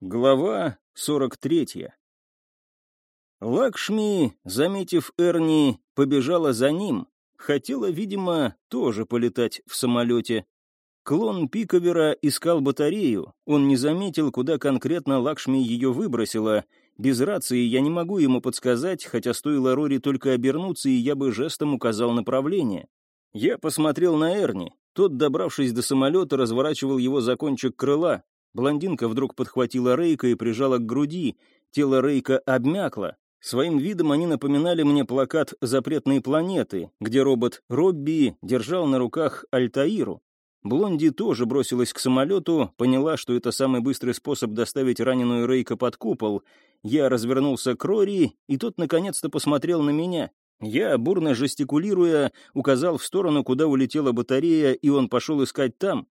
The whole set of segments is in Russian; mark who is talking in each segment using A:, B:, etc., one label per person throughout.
A: Глава 43 Лакшми, заметив Эрни, побежала за ним. Хотела, видимо, тоже полетать в самолете. Клон Пиковера искал батарею. Он не заметил, куда конкретно Лакшми ее выбросила. Без рации я не могу ему подсказать, хотя стоило Рори только обернуться, и я бы жестом указал направление. Я посмотрел на Эрни. Тот, добравшись до самолета, разворачивал его за кончик крыла. Блондинка вдруг подхватила Рейка и прижала к груди. Тело Рейка обмякло. Своим видом они напоминали мне плакат «Запретные планеты», где робот Робби держал на руках Альтаиру. Блонди тоже бросилась к самолету, поняла, что это самый быстрый способ доставить раненую Рейка под купол. Я развернулся к Рори, и тот наконец-то посмотрел на меня. Я, бурно жестикулируя, указал в сторону, куда улетела батарея, и он пошел искать там.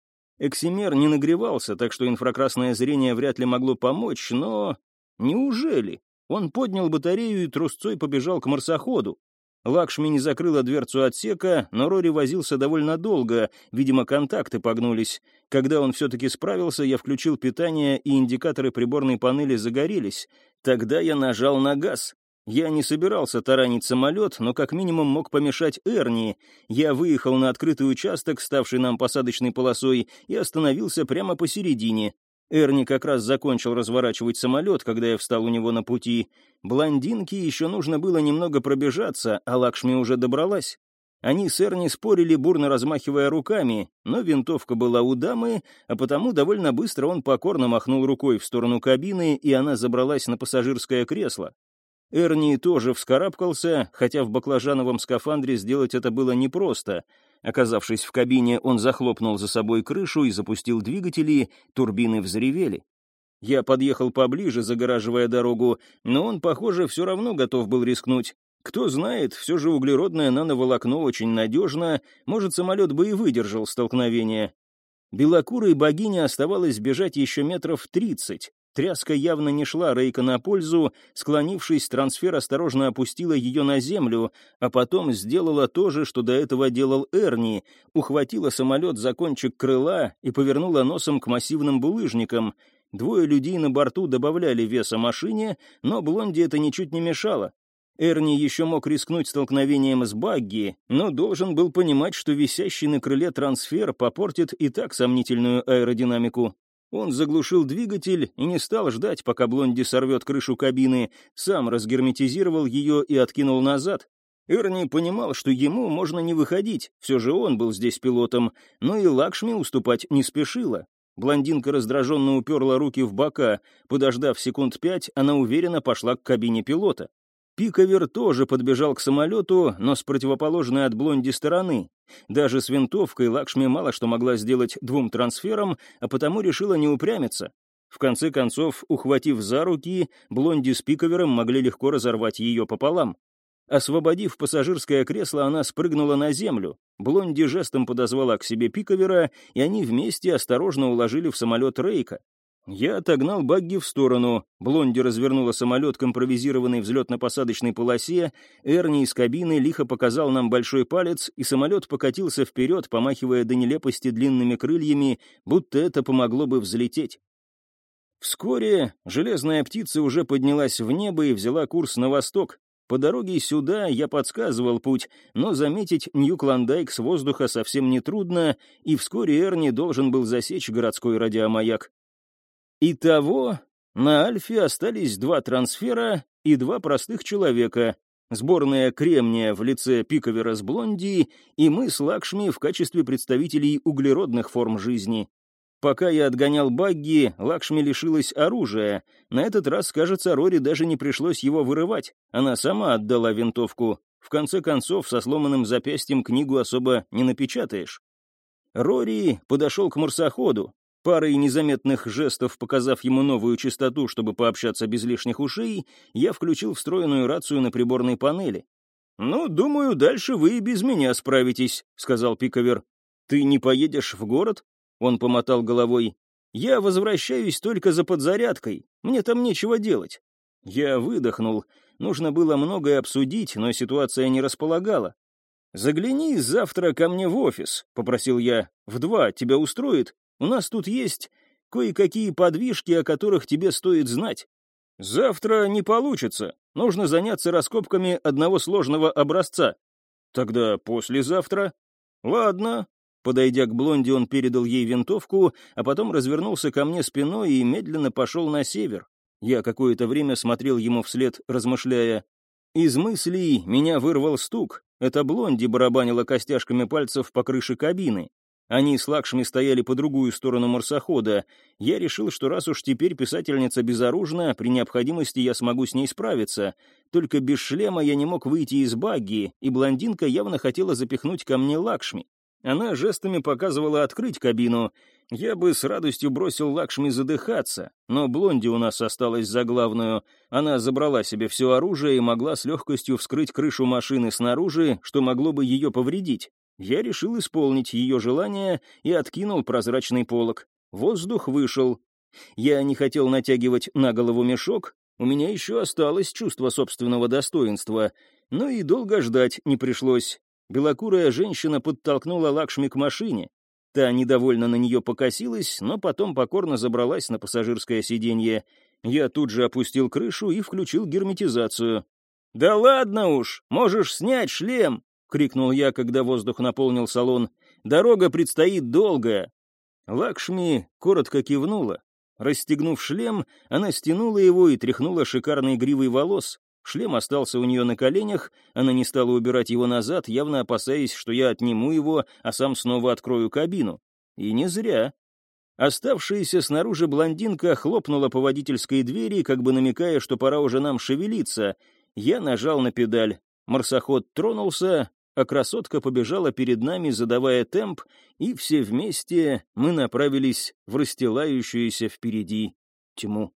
A: Эксимер не нагревался, так что инфракрасное зрение вряд ли могло помочь, но... Неужели? Он поднял батарею и трусцой побежал к марсоходу. Лакшми не закрыла дверцу отсека, но Рори возился довольно долго, видимо, контакты погнулись. Когда он все-таки справился, я включил питание, и индикаторы приборной панели загорелись. Тогда я нажал на газ. Я не собирался таранить самолет, но как минимум мог помешать Эрни. Я выехал на открытый участок, ставший нам посадочной полосой, и остановился прямо посередине. Эрни как раз закончил разворачивать самолет, когда я встал у него на пути. Блондинке еще нужно было немного пробежаться, а Лакшми уже добралась. Они с Эрни спорили, бурно размахивая руками, но винтовка была у дамы, а потому довольно быстро он покорно махнул рукой в сторону кабины, и она забралась на пассажирское кресло. Эрни тоже вскарабкался, хотя в баклажановом скафандре сделать это было непросто. Оказавшись в кабине, он захлопнул за собой крышу и запустил двигатели, турбины взревели. Я подъехал поближе, загораживая дорогу, но он, похоже, все равно готов был рискнуть. Кто знает, все же углеродное нановолокно очень надежно, может, самолет бы и выдержал столкновение. Белокурой богине оставалось бежать еще метров тридцать. Тряска явно не шла Рейка на пользу, склонившись, трансфер осторожно опустила ее на землю, а потом сделала то же, что до этого делал Эрни, ухватила самолет за кончик крыла и повернула носом к массивным булыжникам. Двое людей на борту добавляли веса машине, но Блонди это ничуть не мешало. Эрни еще мог рискнуть столкновением с Багги, но должен был понимать, что висящий на крыле трансфер попортит и так сомнительную аэродинамику. Он заглушил двигатель и не стал ждать, пока Блонди сорвет крышу кабины, сам разгерметизировал ее и откинул назад. Эрни понимал, что ему можно не выходить, все же он был здесь пилотом, но и Лакшми уступать не спешила. Блондинка раздраженно уперла руки в бока. Подождав секунд пять, она уверенно пошла к кабине пилота. Пиковер тоже подбежал к самолету, но с противоположной от Блонди стороны. Даже с винтовкой Лакшми мало что могла сделать двум трансферам, а потому решила не упрямиться. В конце концов, ухватив за руки, Блонди с Пиковером могли легко разорвать ее пополам. Освободив пассажирское кресло, она спрыгнула на землю. Блонди жестом подозвала к себе Пиковера, и они вместе осторожно уложили в самолет Рейка. Я отогнал багги в сторону. Блонди развернула самолет к импровизированной взлетно-посадочной полосе. Эрни из кабины лихо показал нам большой палец, и самолет покатился вперед, помахивая до нелепости длинными крыльями, будто это помогло бы взлететь. Вскоре железная птица уже поднялась в небо и взяла курс на восток. По дороге сюда я подсказывал путь, но заметить Нью-Клондайк с воздуха совсем нетрудно, и вскоре Эрни должен был засечь городской радиомаяк. Итого, на Альфе остались два трансфера и два простых человека. Сборная Кремния в лице Пиковера с Блонди и мы с Лакшми в качестве представителей углеродных форм жизни. Пока я отгонял багги, Лакшми лишилась оружия. На этот раз, кажется, Рори даже не пришлось его вырывать. Она сама отдала винтовку. В конце концов, со сломанным запястьем книгу особо не напечатаешь. Рори подошел к марсоходу. Парой незаметных жестов, показав ему новую частоту, чтобы пообщаться без лишних ушей, я включил встроенную рацию на приборной панели. «Ну, думаю, дальше вы и без меня справитесь», — сказал Пиковер. «Ты не поедешь в город?» — он помотал головой. «Я возвращаюсь только за подзарядкой. Мне там нечего делать». Я выдохнул. Нужно было многое обсудить, но ситуация не располагала. «Загляни завтра ко мне в офис», — попросил я. «В два тебя устроит?» У нас тут есть кое-какие подвижки, о которых тебе стоит знать. Завтра не получится. Нужно заняться раскопками одного сложного образца. Тогда послезавтра. Ладно. Подойдя к блонде, он передал ей винтовку, а потом развернулся ко мне спиной и медленно пошел на север. Я какое-то время смотрел ему вслед, размышляя. Из мыслей меня вырвал стук. Это блонди барабанила костяшками пальцев по крыше кабины. Они с Лакшми стояли по другую сторону марсохода. Я решил, что раз уж теперь писательница безоружна, при необходимости я смогу с ней справиться. Только без шлема я не мог выйти из багги, и блондинка явно хотела запихнуть ко мне Лакшми. Она жестами показывала открыть кабину. Я бы с радостью бросил Лакшми задыхаться, но Блонди у нас осталась за главную. Она забрала себе все оружие и могла с легкостью вскрыть крышу машины снаружи, что могло бы ее повредить. Я решил исполнить ее желание и откинул прозрачный полог. Воздух вышел. Я не хотел натягивать на голову мешок, у меня еще осталось чувство собственного достоинства, но и долго ждать не пришлось. Белокурая женщина подтолкнула Лакшми к машине. Та недовольно на нее покосилась, но потом покорно забралась на пассажирское сиденье. Я тут же опустил крышу и включил герметизацию. «Да ладно уж, можешь снять шлем!» — крикнул я, когда воздух наполнил салон. «Дорога предстоит долгая». Лакшми коротко кивнула. Расстегнув шлем, она стянула его и тряхнула шикарной гривой волос. Шлем остался у нее на коленях, она не стала убирать его назад, явно опасаясь, что я отниму его, а сам снова открою кабину. И не зря. Оставшаяся снаружи блондинка хлопнула по водительской двери, как бы намекая, что пора уже нам шевелиться. Я нажал на педаль. Марсоход тронулся, а красотка побежала перед нами, задавая темп, и все вместе мы направились в расстилающуюся впереди тьму.